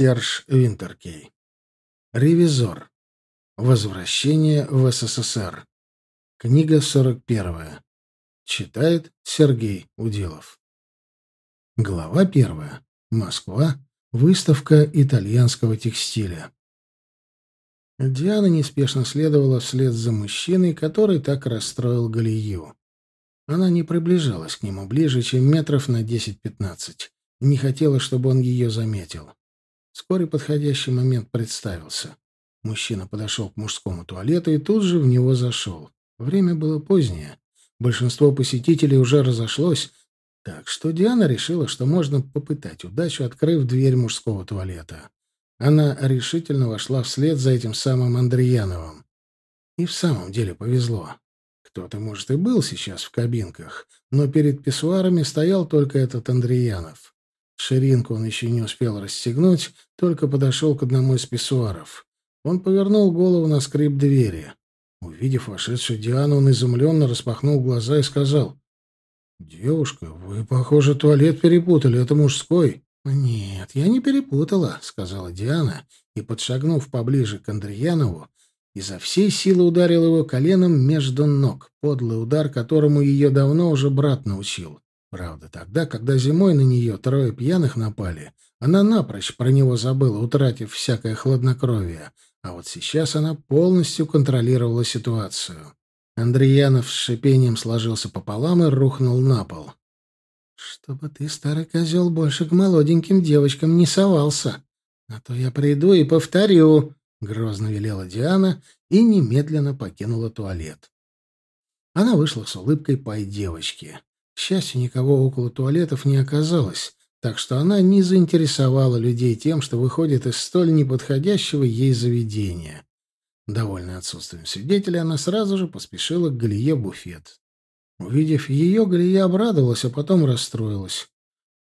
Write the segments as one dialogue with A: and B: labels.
A: Серж Винтеркей. Ревизор. Возвращение в СССР. Книга 41. Читает Сергей Уделов. Глава 1. Москва. Выставка итальянского текстиля. Диана неспешно следовала вслед за мужчиной, который так расстроил Галию. Она не приближалась к нему ближе, чем метров на 10-15, не хотела, чтобы он ее заметил. Вскоре подходящий момент представился. Мужчина подошел к мужскому туалету и тут же в него зашел. Время было позднее. Большинство посетителей уже разошлось, так что Диана решила, что можно попытать удачу, открыв дверь мужского туалета. Она решительно вошла вслед за этим самым Андреяновым. И в самом деле повезло. Кто-то, может, и был сейчас в кабинках, но перед писсуарами стоял только этот Андреянов. Ширинку он еще не успел расстегнуть, только подошел к одному из писсуаров. Он повернул голову на скрип двери. Увидев вошедшую Диану, он изумленно распахнул глаза и сказал, «Девушка, вы, похоже, туалет перепутали, это мужской». «Нет, я не перепутала», — сказала Диана, и, подшагнув поближе к Андреянову, изо всей силы ударил его коленом между ног, подлый удар, которому ее давно уже брат научил. Правда, тогда, когда зимой на нее трое пьяных напали, она напрочь про него забыла, утратив всякое хладнокровие, а вот сейчас она полностью контролировала ситуацию. Андреянов с шипением сложился пополам и рухнул на пол. «Чтобы ты, старый козел, больше к молоденьким девочкам не совался, а то я приду и повторю», — грозно велела Диана и немедленно покинула туалет. Она вышла с улыбкой пай девочки. Счастью, никого около туалетов не оказалось, так что она не заинтересовала людей тем, что выходит из столь неподходящего ей заведения. Довольная отсутствием свидетеля, она сразу же поспешила к Галие буфет. Увидев ее, Галия обрадовалась, а потом расстроилась.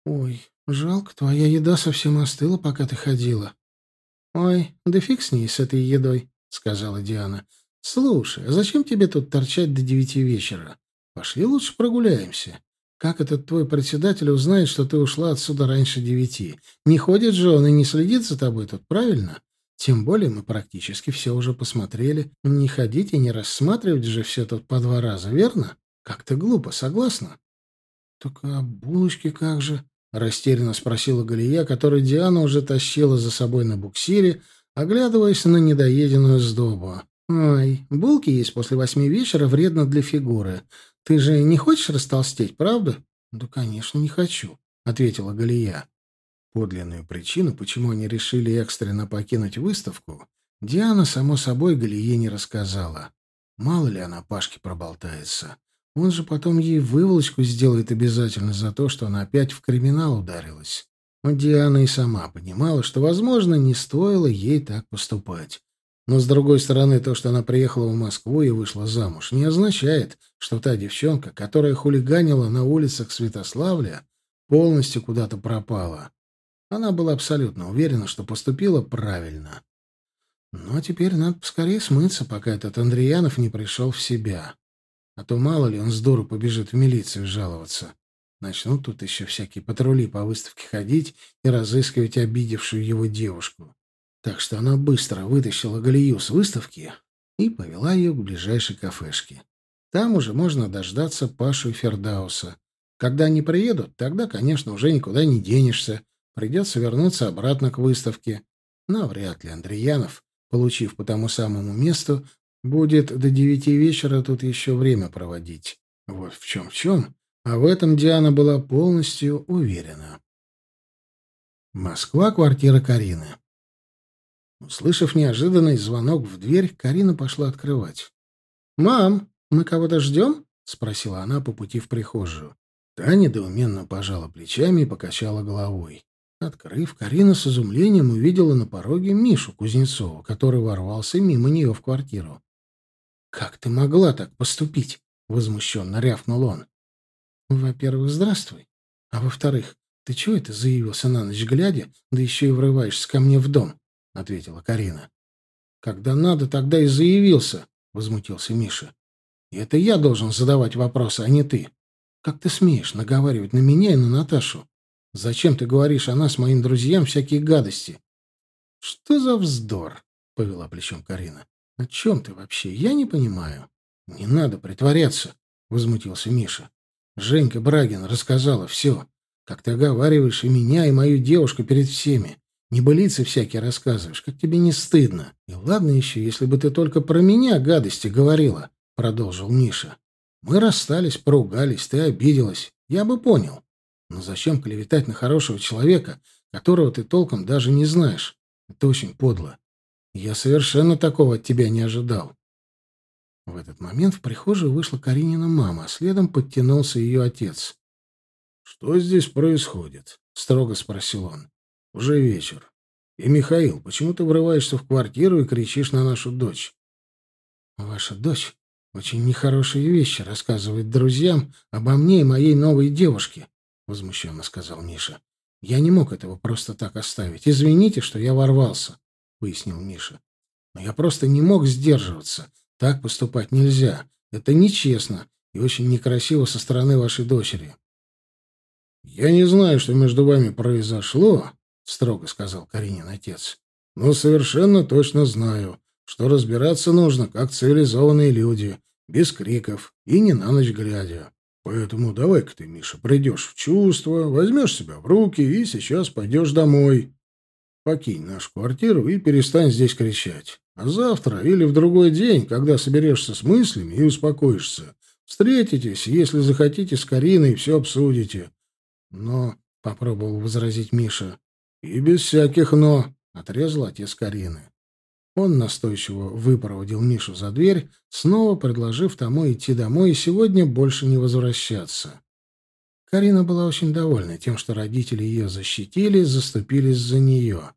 A: «Ой, жалко, твоя еда совсем остыла, пока ты ходила». «Ой, да фиг с ней, с этой едой», — сказала Диана. «Слушай, а зачем тебе тут торчать до девяти вечера? Пошли лучше прогуляемся. Как этот твой председатель узнает, что ты ушла отсюда раньше девяти? Не ходит же он и не следит за тобой тут, правильно? Тем более мы практически все уже посмотрели. Не ходить и не рассматривать же все тут по два раза, верно? Как-то глупо, согласна? — Так а булочки как же? — растерянно спросила Галия, которую Диана уже тащила за собой на буксире, оглядываясь на недоеденную сдобу. «Ой, булки есть после восьми вечера вредно для фигуры. Ты же не хочешь растолстеть, правда? Да, конечно, не хочу, ответила Галия. Подлинную причину, почему они решили экстренно покинуть выставку, Диана, само собой, Галие не рассказала. Мало ли она Пашке проболтается. Он же потом ей выволочку сделает обязательно за то, что она опять в криминал ударилась. Но Диана и сама понимала, что, возможно, не стоило ей так поступать. Но, с другой стороны, то, что она приехала в Москву и вышла замуж, не означает, что та девчонка, которая хулиганила на улицах Святославля, полностью куда-то пропала. Она была абсолютно уверена, что поступила правильно. Но теперь надо поскорее смыться, пока этот Андреянов не пришел в себя. А то мало ли он с дуру побежит в милицию жаловаться. Начнут тут еще всякие патрули по выставке ходить и разыскивать обидевшую его девушку. Так что она быстро вытащила Галию с выставки и повела ее к ближайшей кафешке. Там уже можно дождаться Пашу и Фердауса. Когда они приедут, тогда, конечно, уже никуда не денешься. Придется вернуться обратно к выставке. Но вряд ли Андреянов, получив по тому самому месту, будет до девяти вечера тут еще время проводить. Вот в чем в чем, а в этом Диана была полностью уверена. Москва, квартира Карины. Услышав неожиданный звонок в дверь, Карина пошла открывать. «Мам, мы кого-то ждем?» — спросила она по пути в прихожую. Та недоуменно пожала плечами и покачала головой. Открыв, Карина с изумлением увидела на пороге Мишу Кузнецова, который ворвался мимо нее в квартиру. «Как ты могла так поступить?» — возмущенно рявкнул он. «Во-первых, здравствуй. А во-вторых, ты чего это заявился на ночь глядя, да еще и врываешься ко мне в дом?» — ответила Карина. «Когда надо, тогда и заявился», — возмутился Миша. «И это я должен задавать вопросы, а не ты. Как ты смеешь наговаривать на меня и на Наташу? Зачем ты говоришь о нас моим друзьям всякие гадости? Что за вздор? повела плечом Карина. О чем ты вообще? Я не понимаю. Не надо притворяться, возмутился Миша. Женька Брагин рассказала все. Как ты оговариваешь и меня, и мою девушку перед всеми. Небылицы всякие рассказываешь, как тебе не стыдно. И ладно еще, если бы ты только про меня гадости говорила, — продолжил Миша. Мы расстались, поругались, ты обиделась. Я бы понял. Но зачем клеветать на хорошего человека, которого ты толком даже не знаешь? Это очень подло. Я совершенно такого от тебя не ожидал. В этот момент в прихожую вышла Каринина мама, а следом подтянулся ее отец. «Что здесь происходит?» — строго спросил он. «Уже вечер. И, Михаил, почему ты врываешься в квартиру и кричишь на нашу дочь?» «Ваша дочь очень нехорошие вещи рассказывает друзьям обо мне и моей новой девушке», — возмущенно сказал Миша. «Я не мог этого просто так оставить. Извините, что я ворвался», — пояснил Миша. «Но я просто не мог сдерживаться. Так поступать нельзя. Это нечестно и очень некрасиво со стороны вашей дочери». «Я не знаю, что между вами произошло», — строго сказал Каринин отец. «Но совершенно точно знаю, что разбираться нужно, как цивилизованные люди, без криков и не на ночь глядя. Поэтому давай-ка ты, Миша, придешь в чувство, возьмешь себя в руки и сейчас пойдешь домой. Покинь нашу квартиру и перестань здесь кричать. А завтра или в другой день, когда соберешься с мыслями и успокоишься, встретитесь, если захотите, с Кариной все обсудите. Но, — попробовал возразить Миша, — и без всяких «но», — отрезал отец Карины. Он настойчиво выпроводил Мишу за дверь, снова предложив тому идти домой и сегодня больше не возвращаться. Карина была очень довольна тем, что родители ее защитили, заступились за нее.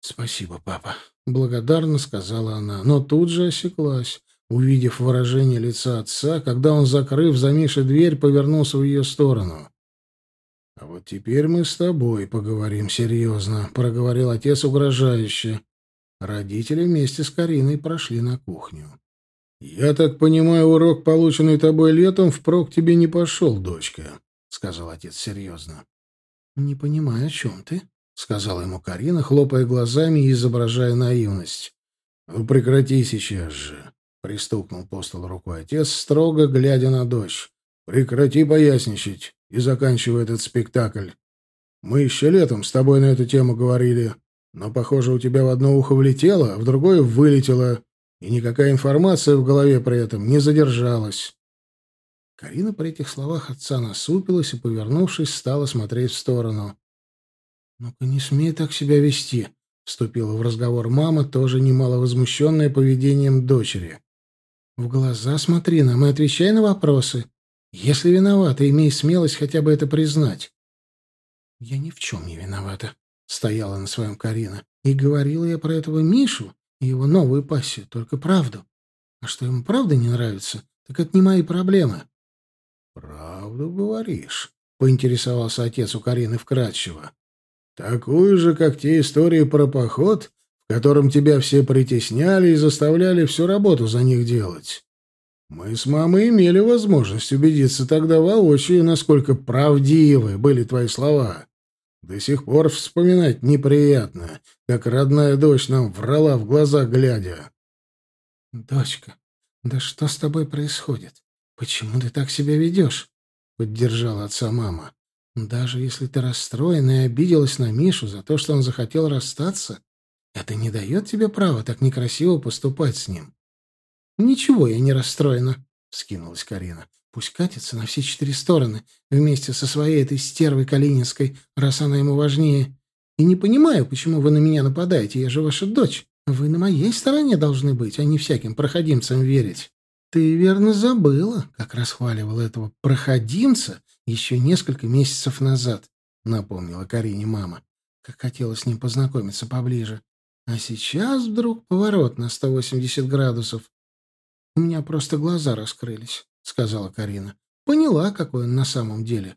A: «Спасибо, папа», — благодарно сказала она, но тут же осеклась, увидев выражение лица отца, когда он, закрыв за Мишей дверь, повернулся в ее сторону. «А вот теперь мы с тобой поговорим серьезно», — проговорил отец угрожающе. Родители вместе с Кариной прошли на кухню. «Я так понимаю, урок, полученный тобой летом, впрок тебе не пошел, дочка», — сказал отец серьезно. «Не понимаю, о чем ты», — сказала ему Карина, хлопая глазами и изображая наивность. «Ну, прекрати сейчас же», — пристукнул по столу рукой отец, строго глядя на дочь. «Прекрати поясничать и заканчивай этот спектакль. Мы еще летом с тобой на эту тему говорили, но, похоже, у тебя в одно ухо влетело, а в другое вылетело, и никакая информация в голове при этом не задержалась». Карина при этих словах отца насупилась и, повернувшись, стала смотреть в сторону. «Ну-ка, не смей так себя вести», — вступила в разговор мама, тоже немало возмущенная поведением дочери. «В глаза смотри нам и отвечай на вопросы. Если виновата, имей смелость хотя бы это признать. Я ни в чем не виновата, стояла на своем Карина. И говорила я про этого Мишу и его новую пассию, только правду. А что ему правда не нравится, так это не мои проблемы. Правду говоришь, поинтересовался отец у Карины вкратчиво. Такую же, как те истории про поход, в котором тебя все притесняли и заставляли всю работу за них делать. Мы с мамой имели возможность убедиться тогда воочию, насколько правдивы были твои слова. До сих пор вспоминать неприятно, как родная дочь нам врала в глаза глядя. «Дочка, да что с тобой происходит? Почему ты так себя ведешь?» — поддержала отца мама. «Даже если ты расстроена и обиделась на Мишу за то, что он захотел расстаться, это не дает тебе права так некрасиво поступать с ним. «Ничего, я не расстроена», — скинулась Карина. «Пусть катится на все четыре стороны, вместе со своей этой стервой Калининской, раз она ему важнее. И не понимаю, почему вы на меня нападаете, я же ваша дочь. Вы на моей стороне должны быть, а не всяким проходимцам верить». «Ты верно забыла, как расхваливал этого проходимца еще несколько месяцев назад», — напомнила Карине мама, как хотела с ним познакомиться поближе. А сейчас вдруг поворот на 180 градусов. «У меня просто глаза раскрылись», — сказала Карина. «Поняла, какой он на самом деле».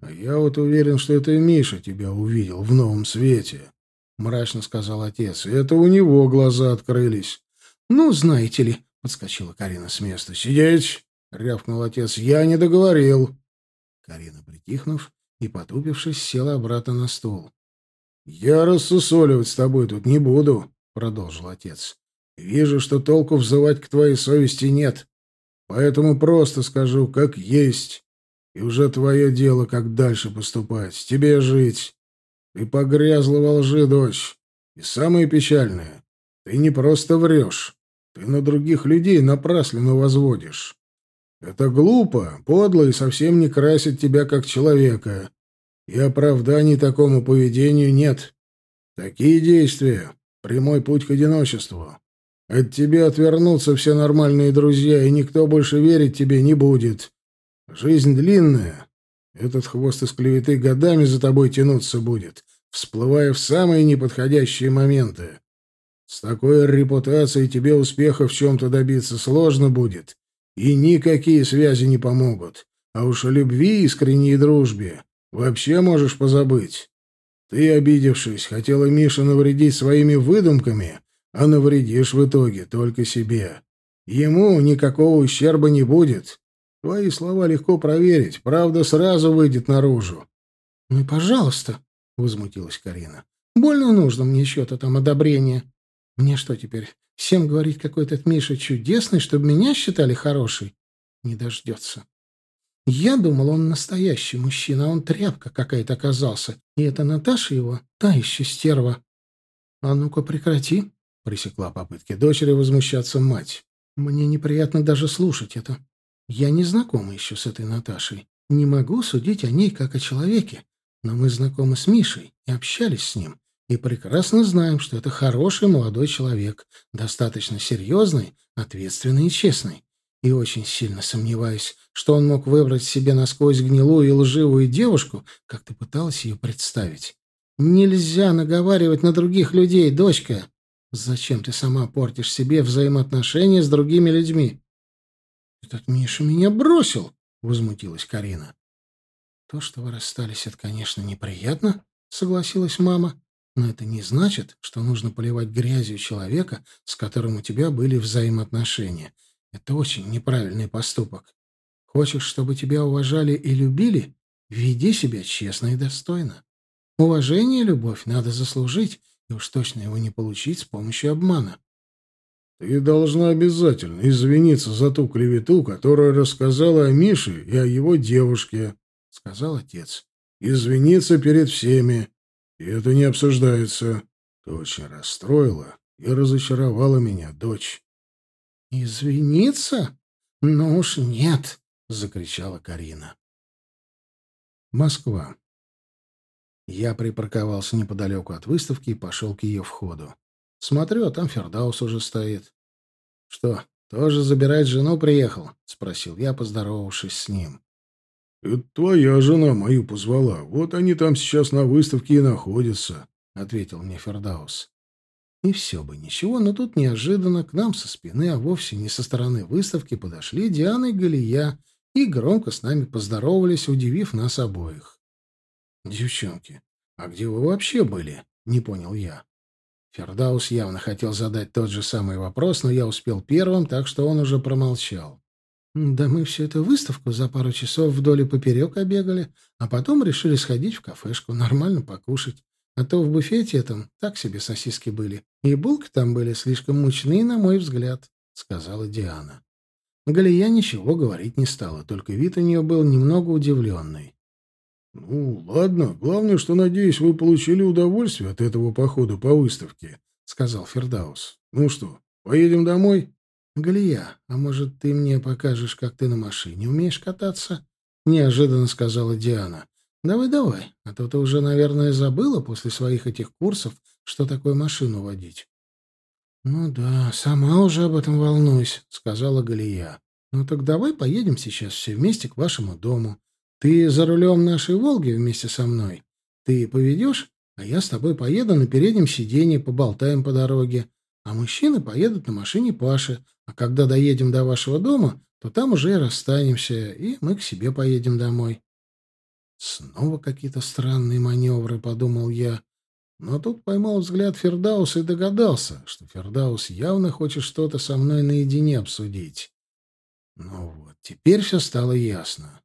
A: «А я вот уверен, что это Миша тебя увидел в новом свете», — мрачно сказал отец. «И это у него глаза открылись». «Ну, знаете ли», — подскочила Карина с места. «Сидеть!» — рявкнул отец. «Я не договорил». Карина, притихнув и потупившись, села обратно на стул. «Я рассусоливать с тобой тут не буду», — продолжил отец. «Вижу, что толку взывать к твоей совести нет. Поэтому просто скажу, как есть. И уже твое дело, как дальше поступать. Тебе жить. Ты погрязла во лжи, дочь. И самое печальное, ты не просто врешь. Ты на других людей напрасленно возводишь. Это глупо, подло и совсем не красит тебя как человека. И оправданий такому поведению нет. Такие действия — прямой путь к одиночеству. От тебя отвернутся все нормальные друзья, и никто больше верить тебе не будет. Жизнь длинная. Этот хвост из клеветы годами за тобой тянуться будет, всплывая в самые неподходящие моменты. С такой репутацией тебе успеха в чем-то добиться сложно будет, и никакие связи не помогут. А уж о любви искренней дружбе вообще можешь позабыть. Ты, обидевшись, хотела Мише навредить своими выдумками, а навредишь в итоге только себе. Ему никакого ущерба не будет. Твои слова легко проверить, правда сразу выйдет наружу.
B: — Ну и пожалуйста, — возмутилась Карина. — Больно нужно мне еще-то там одобрение. Мне что теперь, всем говорить, какой этот Миша чудесный, чтобы меня считали хорошей? Не дождется. Я думал, он настоящий мужчина, а он тряпка какая-то оказался. И это Наташа его, та еще стерва. — А ну-ка прекрати, — пресекла попытки дочери возмущаться мать. «Мне неприятно даже слушать это. Я не знакома еще с этой Наташей. Не могу судить о ней как о человеке. Но мы знакомы с Мишей и общались с ним. И прекрасно знаем, что это хороший молодой человек, достаточно серьезный, ответственный и честный. И очень сильно сомневаюсь, что он мог выбрать себе насквозь гнилую и лживую девушку, как ты пыталась ее представить. Нельзя наговаривать на других людей, дочка. Зачем ты сама портишь себе взаимоотношения с другими людьми? Этот Миша меня бросил, возмутилась Карина. То, что вы расстались, это, конечно, неприятно, согласилась мама, но это не значит, что нужно поливать грязью человека, с которым у тебя были взаимоотношения. Это очень неправильный поступок. Хочешь, чтобы тебя уважали и любили? Веди себя честно и достойно. Уважение и любовь надо заслужить, и уж точно его не получить с помощью обмана.
A: «Ты должна обязательно извиниться за ту клевету, которая рассказала о Мише и о его девушке», — сказал отец. «Извиниться перед всеми. И это не обсуждается. Ты очень расстроила и разочаровала меня, дочь».
B: «Извиниться? Ну уж нет», — закричала Карина.
A: Москва. Я припарковался неподалеку от выставки и пошел к ее входу. Смотрю, а там Фердаус уже стоит. — Что, тоже забирать жену приехал? — спросил я, поздоровавшись с ним. — Это твоя жена мою позвала. Вот они там сейчас на выставке и находятся, — ответил мне Фердаус. И все бы ничего, но тут неожиданно к нам со спины, а вовсе не со стороны выставки, подошли Диана и Галия и громко с нами поздоровались, удивив нас обоих. «Девчонки, а где вы вообще были?» — не понял я. Фердаус явно хотел задать тот же самый вопрос, но я успел первым, так что он уже промолчал.
B: «Да мы всю эту выставку за пару часов вдоль и поперек обегали, а потом решили сходить в кафешку, нормально покушать. А то в буфете этом так себе сосиски были, и булки там были слишком мучные, на мой взгляд», — сказала Диана. Галия ничего говорить не стала, только вид у нее был немного удивленный.
A: «Ну, ладно. Главное, что, надеюсь, вы получили удовольствие от этого похода по выставке», — сказал Фердаус. «Ну что, поедем домой?»
B: «Галия, а может, ты мне покажешь, как ты на машине умеешь кататься?» — неожиданно сказала Диана. «Давай-давай, а то ты уже, наверное, забыла после своих этих курсов, что такое машину водить». «Ну да, сама уже об этом волнуюсь», — сказала Галия. «Ну так давай поедем сейчас все вместе к вашему дому. Ты за рулем нашей «Волги» вместе со мной. Ты поведешь, а я с тобой поеду на переднем сиденье, поболтаем по дороге. А мужчины поедут на машине Паши. А когда доедем до вашего дома, то там уже и расстанемся, и мы к себе поедем домой. Снова какие-то странные маневры, подумал я. Но тут поймал взгляд Фердауса и догадался, что Фердаус явно хочет что-то со мной наедине обсудить. Ну вот, теперь все стало ясно.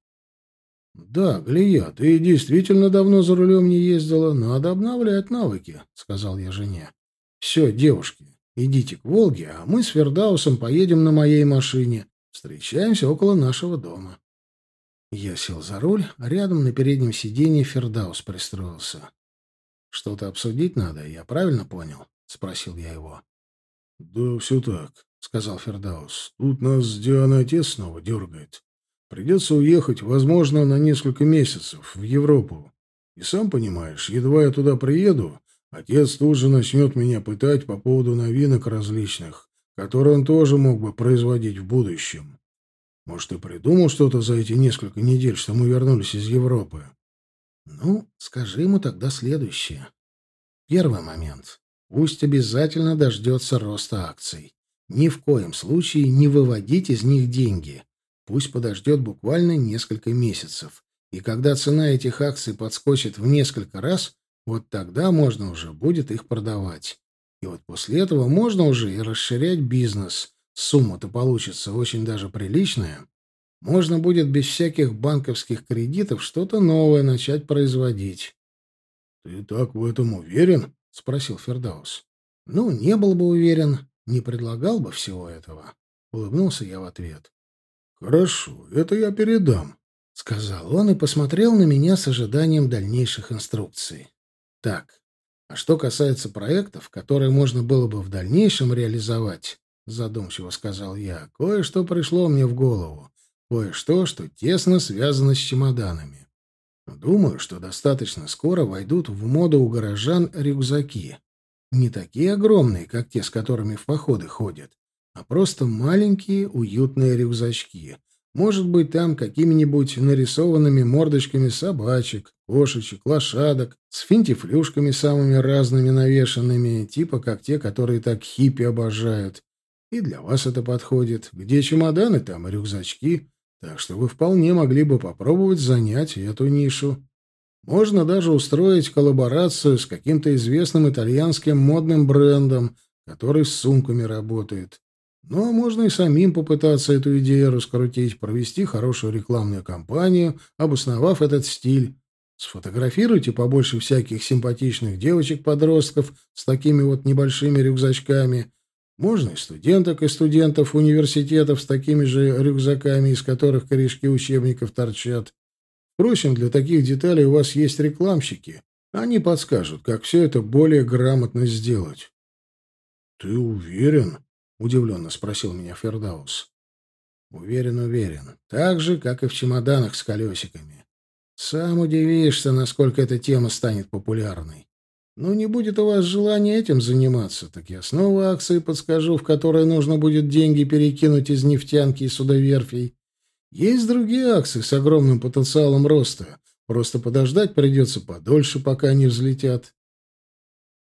A: «Да, Глия, ты действительно давно за рулем не ездила. Надо обновлять навыки», — сказал я жене. «Все, девушки, идите к Волге, а мы с Фердаусом поедем на моей машине. Встречаемся около нашего дома». Я сел за руль, а рядом на переднем сиденье Фердаус пристроился. «Что-то обсудить надо, я правильно понял?» — спросил я его. «Да все так», — сказал Фердаус. «Тут нас с Дианой отец снова дергает. Придется уехать, возможно, на несколько месяцев в Европу. И сам понимаешь, едва я туда приеду, отец тут же начнет меня пытать по поводу новинок различных, которые он тоже мог бы производить в будущем. Может, ты придумал что-то за эти несколько недель, что мы вернулись из Европы? Ну, скажи ему тогда следующее. Первый момент. Пусть обязательно дождется роста акций. Ни в коем случае не выводить из них деньги. Пусть подождет буквально несколько месяцев. И когда цена этих акций подскочит в несколько раз, вот тогда можно уже будет их продавать. И вот после этого можно уже и расширять бизнес. Сумма-то получится очень даже приличная. Можно будет без всяких банковских кредитов что-то новое начать производить. — Ты так в этом уверен? — спросил Фердаус. — Ну, не был бы уверен, не предлагал бы всего этого. Улыбнулся я в ответ. «Хорошо, это я передам», — сказал он и посмотрел на меня с ожиданием дальнейших инструкций. «Так, а что касается проектов, которые можно было бы в дальнейшем реализовать, — задумчиво сказал я, — кое-что пришло мне в голову, кое-что, что тесно связано с чемоданами. Думаю, что достаточно скоро войдут в моду у горожан рюкзаки. Не такие огромные, как те, с которыми в походы ходят, а просто маленькие уютные рюкзачки. Может быть, там какими-нибудь нарисованными мордочками собачек, кошечек, лошадок, с финтифлюшками самыми разными навешанными, типа как те, которые так хиппи обожают. И для вас это подходит. Где чемоданы, там и рюкзачки. Так что вы вполне могли бы попробовать занять эту нишу. Можно даже устроить коллаборацию с каким-то известным итальянским модным брендом, который с сумками работает. Ну, а можно и самим попытаться эту идею раскрутить, провести хорошую рекламную кампанию, обосновав этот стиль. Сфотографируйте побольше всяких симпатичных девочек-подростков с такими вот небольшими рюкзачками. Можно и студенток, и студентов университетов с такими же рюкзаками, из которых корешки учебников торчат. Впрочем, для таких деталей у вас есть рекламщики. Они подскажут, как все это более грамотно сделать. — Ты уверен? — удивленно спросил меня Фердаус. «Уверен, уверен. Так же, как и в чемоданах с колесиками. Сам удивишься, насколько эта тема станет популярной. Ну, не будет у вас желания этим заниматься, так я снова акции подскажу, в которые нужно будет деньги перекинуть из нефтянки и судоверфей. Есть другие акции с огромным потенциалом роста. Просто подождать придется подольше, пока они взлетят.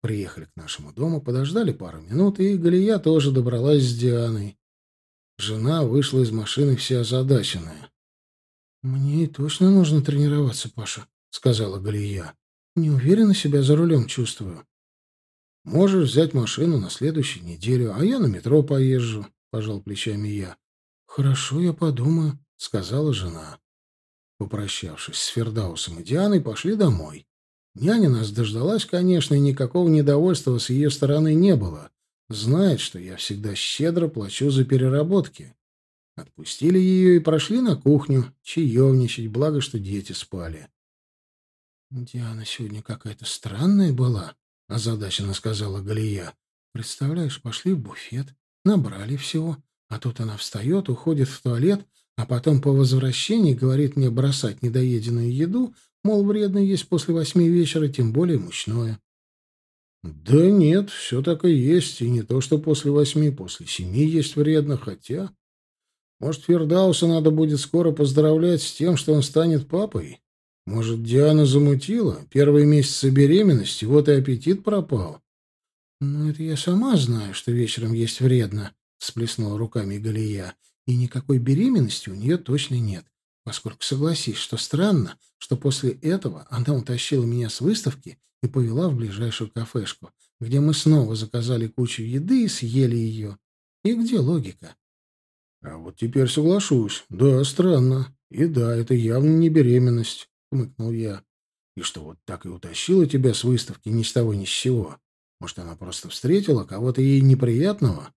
A: Приехали к нашему дому, подождали пару минут, и Галия тоже добралась с Дианой. Жена вышла из машины вся озадаченная. «Мне точно нужно тренироваться, Паша», — сказала Галия. «Не уверенно себя за рулем чувствую». «Можешь взять машину на следующей неделю, а я на метро поезжу», — пожал плечами я. «Хорошо, я подумаю», — сказала жена. Попрощавшись с Фердаусом и Дианой, пошли домой. Няня нас дождалась, конечно, и никакого недовольства с ее стороны не было. Знает, что я всегда щедро плачу за переработки. Отпустили ее и прошли на кухню, чаевничать, благо, что дети спали. «Диана сегодня какая-то странная была», — озадаченно сказала Галия. «Представляешь, пошли в буфет, набрали всего, а тут она встает, уходит в туалет, а потом по возвращении говорит мне бросать недоеденную еду, Мол, вредно есть после восьми вечера, тем более мучное. Да нет, все так и есть, и не то, что после восьми, после семи есть вредно, хотя... Может, Фердауса надо будет скоро поздравлять с тем, что он станет папой? Может, Диана замутила? Первые месяцы беременности, вот и аппетит пропал. «Ну, это я сама знаю, что вечером есть вредно», — всплеснула руками Галия. «И никакой беременности у нее точно нет. Поскольку согласись, что странно, что после этого она утащила меня с выставки и повела в ближайшую кафешку, где мы снова заказали кучу еды и съели ее. И где логика? — А вот теперь соглашусь. Да, странно. И да, это явно не беременность, хмыкнул я. И что вот так и утащила тебя с выставки ни с того ни с сего. Может, она просто встретила кого-то ей неприятного?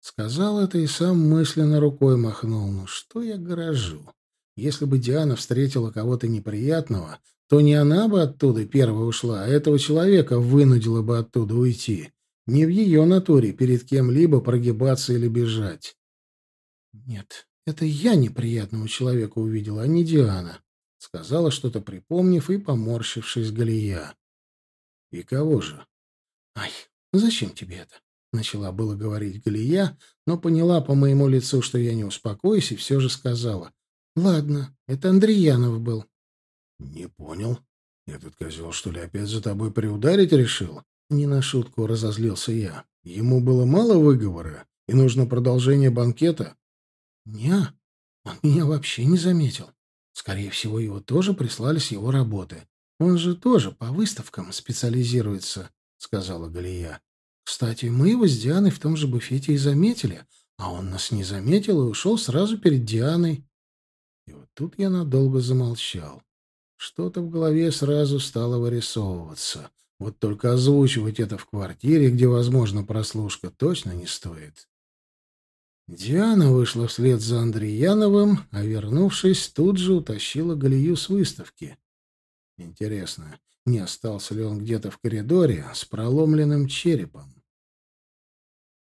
A: Сказал это и сам мысленно рукой махнул. Ну что я горожу? Если бы Диана встретила кого-то неприятного, то не она бы оттуда первой ушла, а этого человека вынудила бы оттуда уйти. Не в ее натуре перед кем-либо прогибаться или бежать. Нет, это я неприятного человека увидела, а не Диана. Сказала что-то, припомнив и поморщившись Галия. И кого же? Ай, зачем тебе это? Начала было говорить Галия, но поняла по моему лицу, что я не успокоюсь, и все же сказала. Ладно, это Андреянов был. Не понял. Этот козел, что ли, опять за тобой приударить решил? Не на шутку разозлился я. Ему было мало выговора, и нужно продолжение банкета. Не, он меня вообще не заметил. Скорее всего, его тоже прислали с его работы. Он же тоже по выставкам специализируется, сказала Галия. Кстати, мы его с Дианой в том же буфете и заметили, а он нас не заметил и ушел сразу перед Дианой. Тут я надолго замолчал. Что-то в голове сразу стало вырисовываться. Вот только озвучивать это в квартире, где возможно прослушка, точно не стоит. Диана вышла вслед за Андреяновым, а, вернувшись, тут же утащила Галию с выставки. Интересно, не остался ли он где-то в коридоре с проломленным черепом?